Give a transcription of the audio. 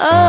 Oh.